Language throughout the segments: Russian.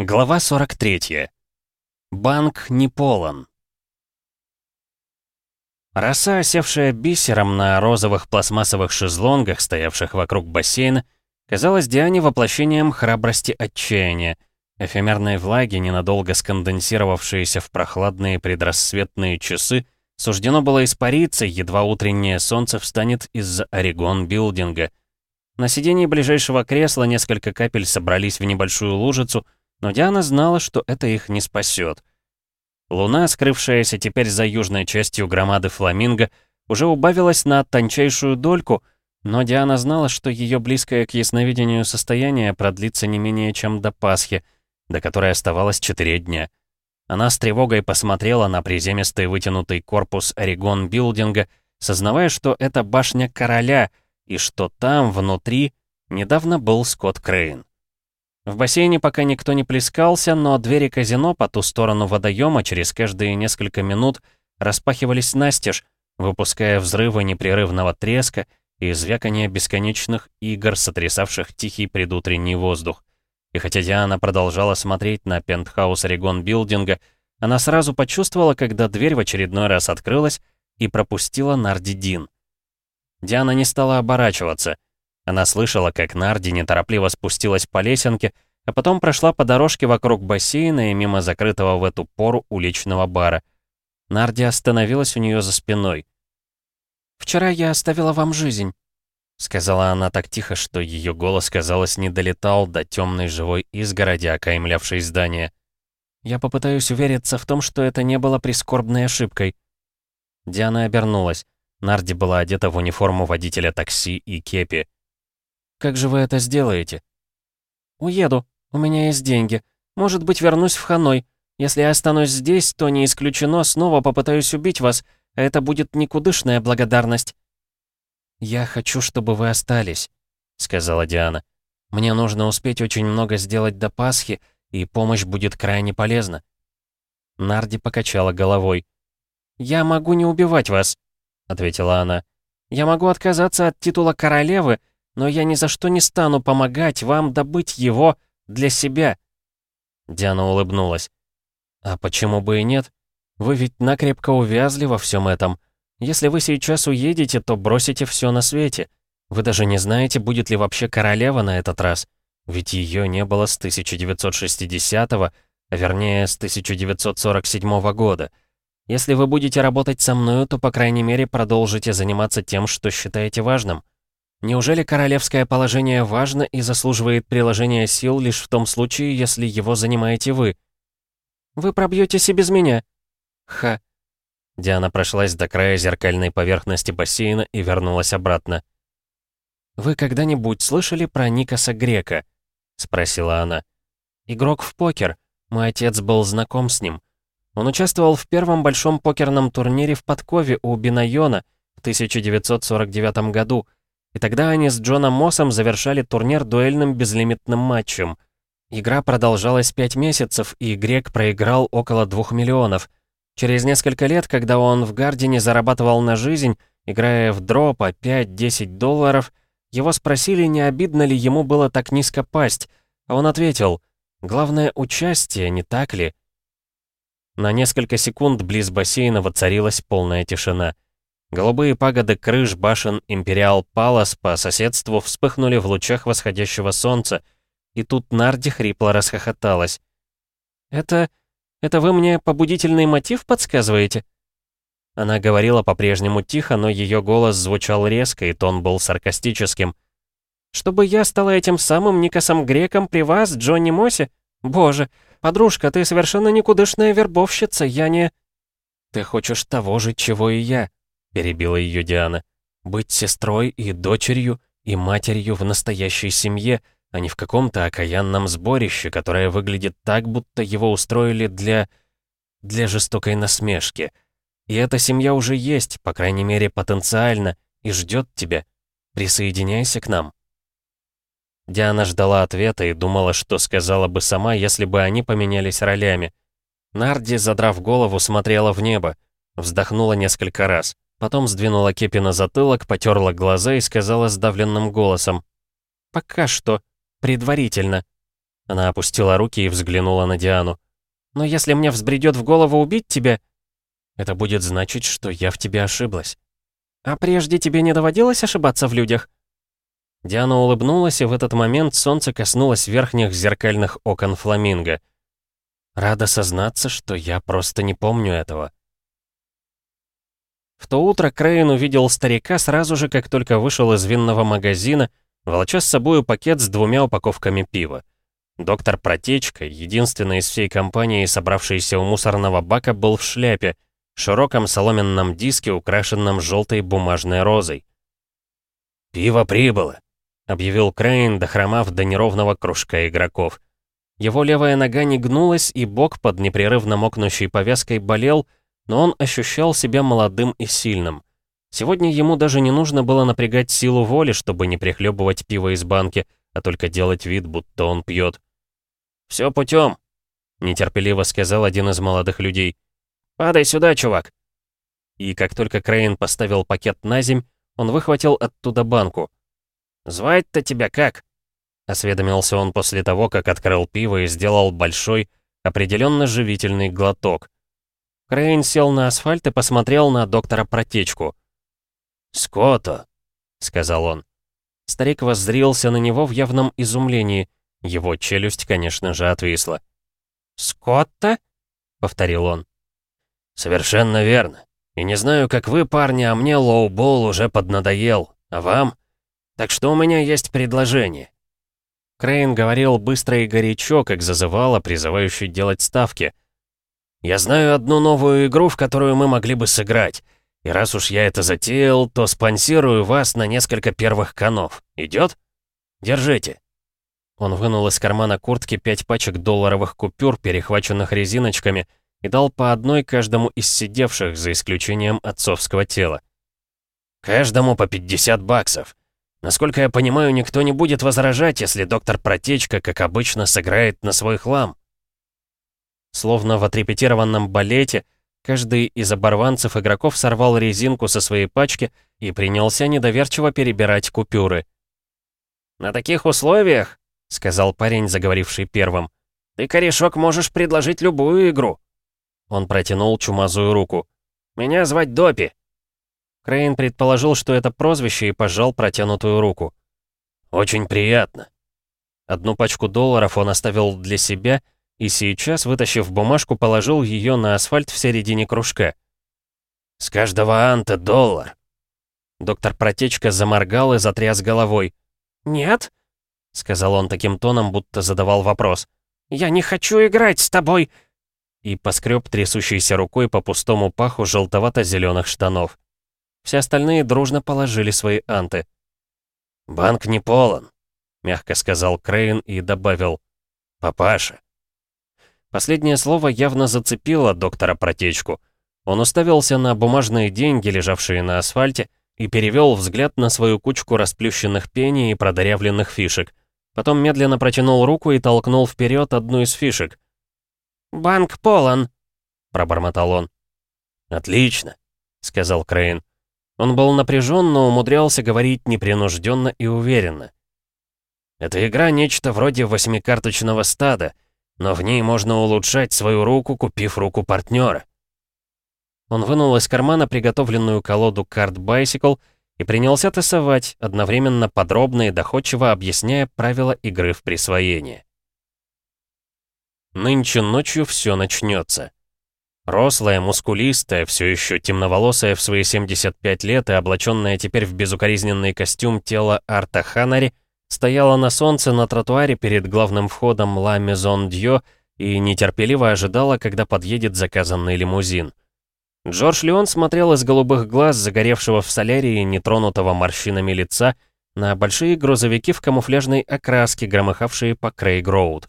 Глава 43. Банк не полон. Роса, осевшая бисером на розовых пластмассовых шезлонгах, стоявших вокруг бассейна, казалась Диане воплощением храбрости отчаяния, эфемерной влаги, ненадолго сконденсировавшиеся в прохладные предрассветные часы, суждено было испариться, едва утреннее солнце встанет из-за Орегон-билдинга. На сиденье ближайшего кресла несколько капель собрались в небольшую лужицу, но Диана знала, что это их не спасет. Луна, скрывшаяся теперь за южной частью громады Фламинго, уже убавилась на тончайшую дольку, но Диана знала, что ее близкое к ясновидению состояние продлится не менее чем до Пасхи, до которой оставалось четыре дня. Она с тревогой посмотрела на приземистый вытянутый корпус Орегон Билдинга, сознавая, что это башня короля и что там, внутри, недавно был Скотт Крейн. В бассейне пока никто не плескался, но двери казино по ту сторону водоема через каждые несколько минут распахивались настежь, выпуская взрывы непрерывного треска и звяканье бесконечных игр, сотрясавших тихий предутренний воздух. И хотя Диана продолжала смотреть на пентхаус Орегон Билдинга, она сразу почувствовала, когда дверь в очередной раз открылась и пропустила Нарди Дин. Диана не стала оборачиваться — она слышала, как Нарди неторопливо спустилась по лесенке, а потом прошла по дорожке вокруг бассейна и мимо закрытого в эту пору уличного бара. Нарди остановилась у нее за спиной. «Вчера я оставила вам жизнь», — сказала она так тихо, что ее голос, казалось, не долетал до темной живой изгороди, окаймлявшей здание. «Я попытаюсь увериться в том, что это не было прискорбной ошибкой». Диана обернулась. Нарди была одета в униформу водителя такси и кепи. Как же вы это сделаете?» «Уеду. У меня есть деньги. Может быть, вернусь в Ханой. Если я останусь здесь, то не исключено, снова попытаюсь убить вас, а это будет никудышная благодарность». «Я хочу, чтобы вы остались», — сказала Диана. «Мне нужно успеть очень много сделать до Пасхи, и помощь будет крайне полезна». Нарди покачала головой. «Я могу не убивать вас», — ответила она. «Я могу отказаться от титула королевы, но я ни за что не стану помогать вам добыть его для себя». Диана улыбнулась. «А почему бы и нет? Вы ведь накрепко увязли во всем этом. Если вы сейчас уедете, то бросите все на свете. Вы даже не знаете, будет ли вообще королева на этот раз. Ведь ее не было с 1960 а вернее, с 1947 года. Если вы будете работать со мною, то, по крайней мере, продолжите заниматься тем, что считаете важным. Неужели королевское положение важно и заслуживает приложения сил лишь в том случае, если его занимаете вы? Вы пробьетесь и без меня. Ха. Диана прошлась до края зеркальной поверхности бассейна и вернулась обратно. «Вы когда-нибудь слышали про Никаса Грека?» — спросила она. «Игрок в покер. Мой отец был знаком с ним. Он участвовал в первом большом покерном турнире в Подкове у Бинайона в 1949 году — и тогда они с Джоном Моссом завершали турнир дуэльным безлимитным матчем. Игра продолжалась пять месяцев, и Грек проиграл около двух миллионов. Через несколько лет, когда он в Гардине зарабатывал на жизнь, играя в дро по 5-10 долларов, его спросили, не обидно ли ему было так низко пасть, а он ответил, «Главное — участие, не так ли?» На несколько секунд близ бассейна воцарилась полная тишина — Голубые пагоды крыш башен Империал Палас по соседству вспыхнули в лучах восходящего солнца, и тут Нарди хрипло расхохоталась. «Это... это вы мне побудительный мотив подсказываете?» Она говорила по-прежнему тихо, но ее голос звучал резко, и тон был саркастическим. «Чтобы я стала этим самым Никосом Греком при вас, Джонни Моссе? Боже, подружка, ты совершенно никудышная вербовщица, я не...» «Ты хочешь того же, чего и я», — перебила ее Диана. «Быть сестрой и дочерью, и матерью в настоящей семье, а не в каком-то окаянном сборище, которое выглядит так, будто его устроили для... для жестокой насмешки. И эта семья уже есть, по крайней мере, потенциально, и ждет тебя. Присоединяйся к нам». Диана ждала ответа и думала, что сказала бы сама, если бы они поменялись ролями. Нарди, задрав голову, смотрела в небо, вздохнула несколько раз. Потом сдвинула кепи на затылок, потерла глаза и сказала сдавленным голосом. «Пока что. Предварительно». Она опустила руки и взглянула на Диану. «Но если мне взбредет в голову убить тебя...» «Это будет значить, что я в тебе ошиблась». «А прежде тебе не доводилось ошибаться в людях?» Диана улыбнулась, и в этот момент солнце коснулось верхних зеркальных окон фламинго. Рада сознаться, что я просто не помню этого. В то утро Крейн увидел старика сразу же, как только вышел из винного магазина, волоча с собою пакет с двумя упаковками пива. Доктор Протечка, единственный из всей компании, собравшийся у мусорного бака, был в шляпе, широком соломенном диске, украшенном желтой бумажной розой. «Пиво прибыло», — объявил Крейн, дохромав до неровного кружка игроков. Его левая нога не гнулась, и бок под непрерывно мокнущей повязкой болел, но он ощущал себя молодым и сильным. Сегодня ему даже не нужно было напрягать силу воли, чтобы не прихлебывать пиво из банки, а только делать вид, будто он пьет. «Все путем», — нетерпеливо сказал один из молодых людей. «Падай сюда, чувак!» И как только Крейн поставил пакет на земь, он выхватил оттуда банку. «Звать-то тебя как?» Осведомился он после того, как открыл пиво и сделал большой, определенно живительный глоток. Крейн сел на асфальт и посмотрел на доктора Протечку. «Скотто», — сказал он. Старик воззрился на него в явном изумлении. Его челюсть, конечно же, отвисла. «Скотта?» — повторил он. «Совершенно верно. И не знаю, как вы, парни, а мне лоу-болл уже поднадоел. А вам? Так что у меня есть предложение». Крейн говорил быстро и горячо, как зазывало, призывающий делать ставки — я знаю одну новую игру, в которую мы могли бы сыграть. И раз уж я это затеял, то спонсирую вас на несколько первых конов. Идет? Держите». Он вынул из кармана куртки пять пачек долларовых купюр, перехваченных резиночками, и дал по одной каждому из сидевших, за исключением отцовского тела. «Каждому по 50 баксов. Насколько я понимаю, никто не будет возражать, если доктор Протечка, как обычно, сыграет на свой хлам. Словно в отрепетированном балете, каждый из оборванцев игроков сорвал резинку со своей пачки и принялся недоверчиво перебирать купюры. «На таких условиях», — сказал парень, заговоривший первым, «ты, корешок, можешь предложить любую игру». Он протянул чумазую руку. «Меня звать Допи». Крейн предположил, что это прозвище, и пожал протянутую руку. «Очень приятно». Одну пачку долларов он оставил для себя — и сейчас, вытащив бумажку, положил ее на асфальт в середине кружка. «С каждого анта доллар!» Доктор Протечка заморгал и затряс головой. «Нет?» — сказал он таким тоном, будто задавал вопрос. «Я не хочу играть с тобой!» И поскреб трясущейся рукой по пустому паху желтовато-зеленых штанов. Все остальные дружно положили свои анты. «Банк не полон», — мягко сказал Крейн и добавил. «Папаша, Последнее слово явно зацепило доктора Протечку. Он уставился на бумажные деньги, лежавшие на асфальте, и перевел взгляд на свою кучку расплющенных пений и продырявленных фишек. Потом медленно протянул руку и толкнул вперед одну из фишек. «Банк полон», — пробормотал он. «Отлично», — сказал Крейн. Он был напряжен, но умудрялся говорить непринужденно и уверенно. «Эта игра нечто вроде восьмикарточного стада — но в ней можно улучшать свою руку, купив руку партнера. Он вынул из кармана приготовленную колоду карт Bicycle и принялся тасовать, одновременно подробно и доходчиво объясняя правила игры в присвоение. Нынче ночью все начнется. Рослая, мускулистая, все еще темноволосая в свои 75 лет и облаченная теперь в безукоризненный костюм тело Арта Ханари — стояла на солнце на тротуаре перед главным входом Ла Мезон Дьо и нетерпеливо ожидала, когда подъедет заказанный лимузин. Джордж Леон смотрел из голубых глаз, загоревшего в солярии, нетронутого морщинами лица, на большие грузовики в камуфляжной окраске, громыхавшие по Крейг-Роуд.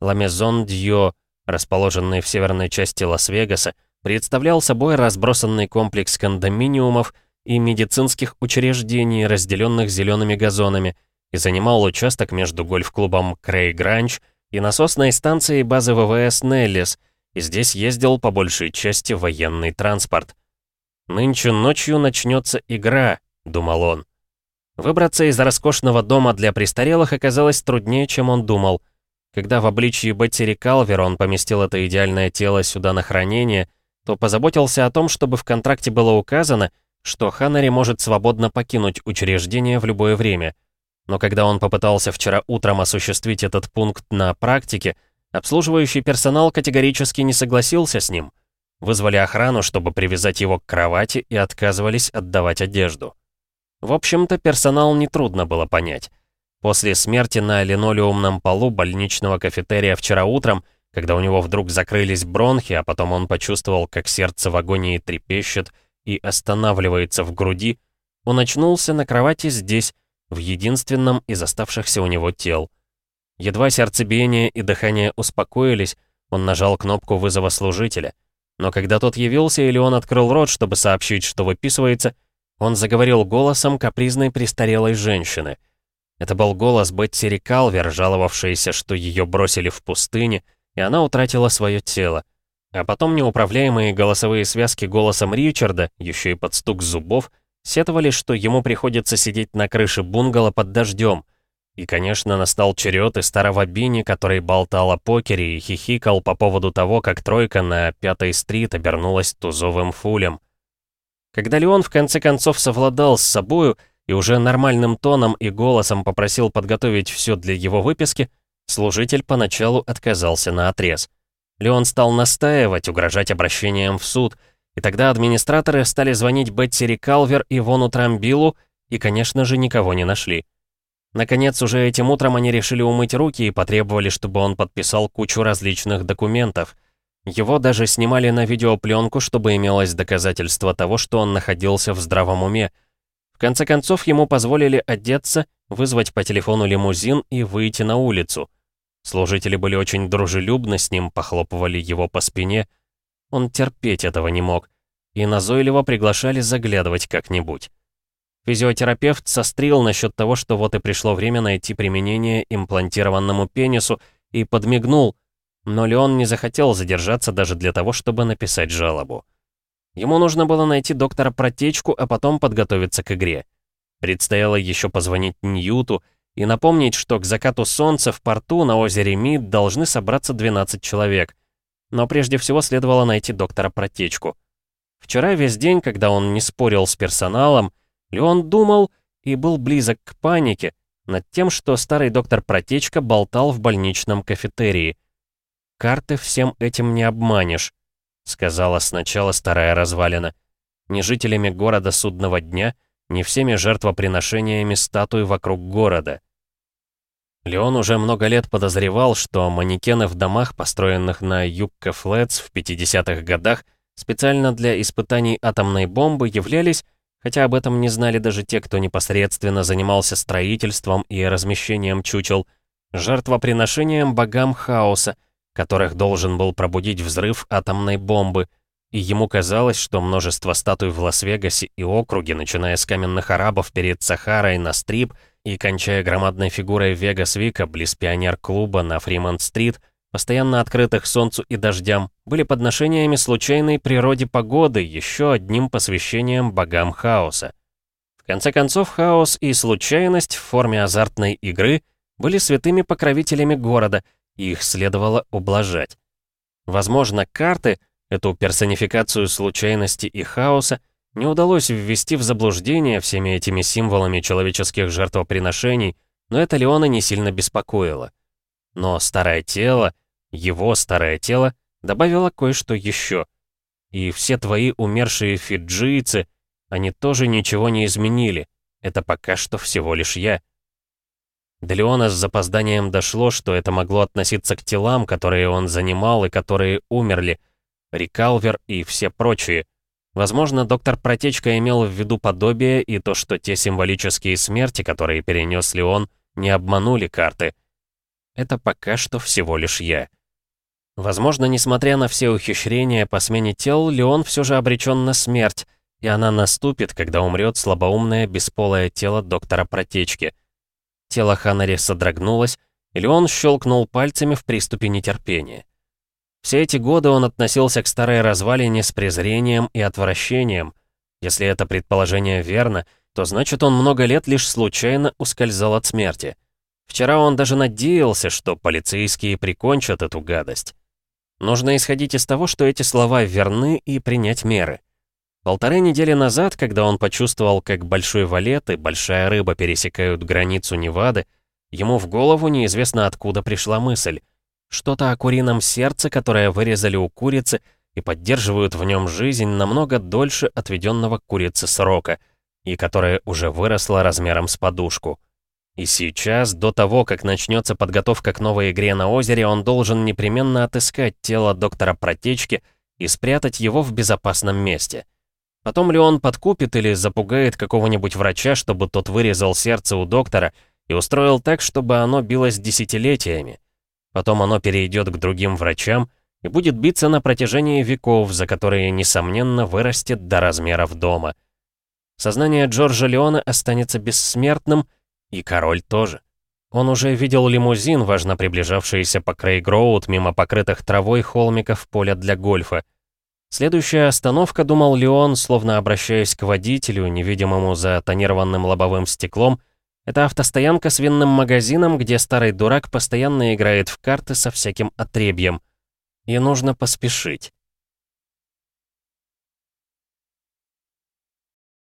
Ла Мезон Дьо, расположенный в северной части Лас-Вегаса, представлял собой разбросанный комплекс кондоминиумов и медицинских учреждений, разделенных зелеными газонами – и занимал участок между гольф-клубом Крейг Ранч и насосной станцией базы ВВС Неллис, и здесь ездил по большей части военный транспорт. «Нынче ночью начнется игра», — думал он. Выбраться из роскошного дома для престарелых оказалось труднее, чем он думал. когда в обличии Беттери Калвер он поместил это идеальное тело сюда на хранение, то позаботился о том, чтобы в контракте было указано, что Ханнери может свободно покинуть учреждение в любое время. Но когда он попытался вчера утром осуществить этот пункт на практике, обслуживающий персонал категорически не согласился с ним. Вызвали охрану, чтобы привязать его к кровати и отказывались отдавать одежду. В общем-то, персонал нетрудно было понять. После смерти на линолеумном полу больничного кафетерия вчера утром, когда у него вдруг закрылись бронхи, а потом он почувствовал, как сердце в агонии трепещет и останавливается в груди, он очнулся на кровати здесь, в единственном из оставшихся у него тел. Едва сердцебиение и дыхание успокоились, он нажал кнопку вызова служителя. Но когда тот явился или он открыл рот, чтобы сообщить, что выписывается, он заговорил голосом капризной престарелой женщины — это был голос Бетти Рикалвер, жаловавшейся, что ее бросили в пустыне, и она утратила свое тело. А потом неуправляемые голосовые связки голосом Ричарда, еще и под стук зубов, сетовали, что ему приходится сидеть на крыше бунгало под дождем. И, конечно, настал черед и старого Бини, который болтал о покере и хихикал по поводу того, как тройка на Пятой стрит обернулась тузовым фулем. Когда Леон в конце концов совладал с собою, и уже нормальным тоном и голосом попросил подготовить все для его выписки, служитель поначалу отказался на отрез. Леон стал настаивать, угрожать обращением в суд, и тогда администраторы стали звонить Бетти Рикалвер и Вону Трамбилу, и, конечно же, никого не нашли. Наконец, уже этим утром они решили умыть руки и потребовали, чтобы он подписал кучу различных документов. Его даже снимали на видеопленку, чтобы имелось доказательство того, что он находился в здравом уме, в конце концов, ему позволили одеться, вызвать по телефону лимузин и выйти на улицу. Служители были очень дружелюбны с ним, похлопывали его по спине. Он терпеть этого не мог. И назойливо приглашали заглядывать как-нибудь. Физиотерапевт сострил насчет того, что вот и пришло время найти применение имплантированному пенису, и подмигнул, но Леон не захотел задержаться даже для того, чтобы написать жалобу. Ему нужно было найти доктора протечку, а потом подготовиться к игре. Предстояло еще позвонить Ньюту и напомнить, что к закату солнца в порту на озере Мид должны собраться 12 человек. Но прежде всего следовало найти доктора протечку. Вчера весь день, когда он не спорил с персоналом, Леон думал и был близок к панике над тем, что старый доктор протечка болтал в больничном кафетерии. Карты всем этим не обманешь сказала сначала старая развалина. Не жителями города судного дня, не всеми жертвоприношениями статуй вокруг города. Леон уже много лет подозревал, что манекены в домах, построенных на Юкка Флетс в 50-х годах, специально для испытаний атомной бомбы являлись, хотя об этом не знали даже те, кто непосредственно занимался строительством и размещением чучел, жертвоприношением богам хаоса, которых должен был пробудить взрыв атомной бомбы, и ему казалось, что множество статуй в Лас-Вегасе и округе, начиная с каменных арабов перед Сахарой на Стрип и кончая громадной фигурой Вегас-Вика близ пионер-клуба на Фримонт-стрит, постоянно открытых солнцу и дождям, были подношениями случайной природе погоды, еще одним посвящением богам хаоса. В конце концов, хаос и случайность в форме азартной игры были святыми покровителями города — и их следовало ублажать. Возможно, карты, эту персонификацию случайности и хаоса, не удалось ввести в заблуждение всеми этими символами человеческих жертвоприношений, но это Леона не сильно беспокоило. Но старое тело, его старое тело, добавило кое-что еще. И все твои умершие фиджийцы, они тоже ничего не изменили. Это пока что всего лишь я. До Леона с запозданием дошло, что это могло относиться к телам, которые он занимал и которые умерли. Рикалвер и все прочие. Возможно, доктор Протечка имел в виду подобие и то, что те символические смерти, которые перенес Леон, не обманули карты. Это пока что всего лишь я. Возможно, несмотря на все ухищрения по смене тел, Леон все же обречен на смерть, и она наступит, когда умрет слабоумное бесполое тело доктора Протечки — Тело Ханари содрогнулось, или он щелкнул пальцами в приступе нетерпения. Все эти годы он относился к старой развалине с презрением и отвращением. Если это предположение верно, то значит он много лет лишь случайно ускользал от смерти. Вчера он даже надеялся, что полицейские прикончат эту гадость. Нужно исходить из того, что эти слова верны, и принять меры. Полторы недели назад, когда он почувствовал, как большой валет и большая рыба пересекают границу Невады, ему в голову неизвестно откуда пришла мысль. Что-то о курином сердце, которое вырезали у курицы и поддерживают в нем жизнь намного дольше отведенного курице срока, и которое уже выросло размером с подушку. И сейчас, до того, как начнется подготовка к новой игре на озере, он должен непременно отыскать тело доктора Протечки и спрятать его в безопасном месте. Потом ли он подкупит или запугает какого-нибудь врача, чтобы тот вырезал сердце у доктора и устроил так, чтобы оно билось десятилетиями. Потом оно перейдет к другим врачам и будет биться на протяжении веков, за которые, несомненно, вырастет до размеров дома. Сознание Джорджа Леона останется бессмертным — и король тоже. Он уже видел лимузин, важно приближавшийся по Крейгроуд мимо покрытых травой холмиков поля для гольфа. Следующая остановка, думал Леон, словно обращаясь к водителю, невидимому за тонированным лобовым стеклом, это автостоянка с винным магазином, где старый дурак постоянно играет в карты со всяким отребьем. И нужно поспешить.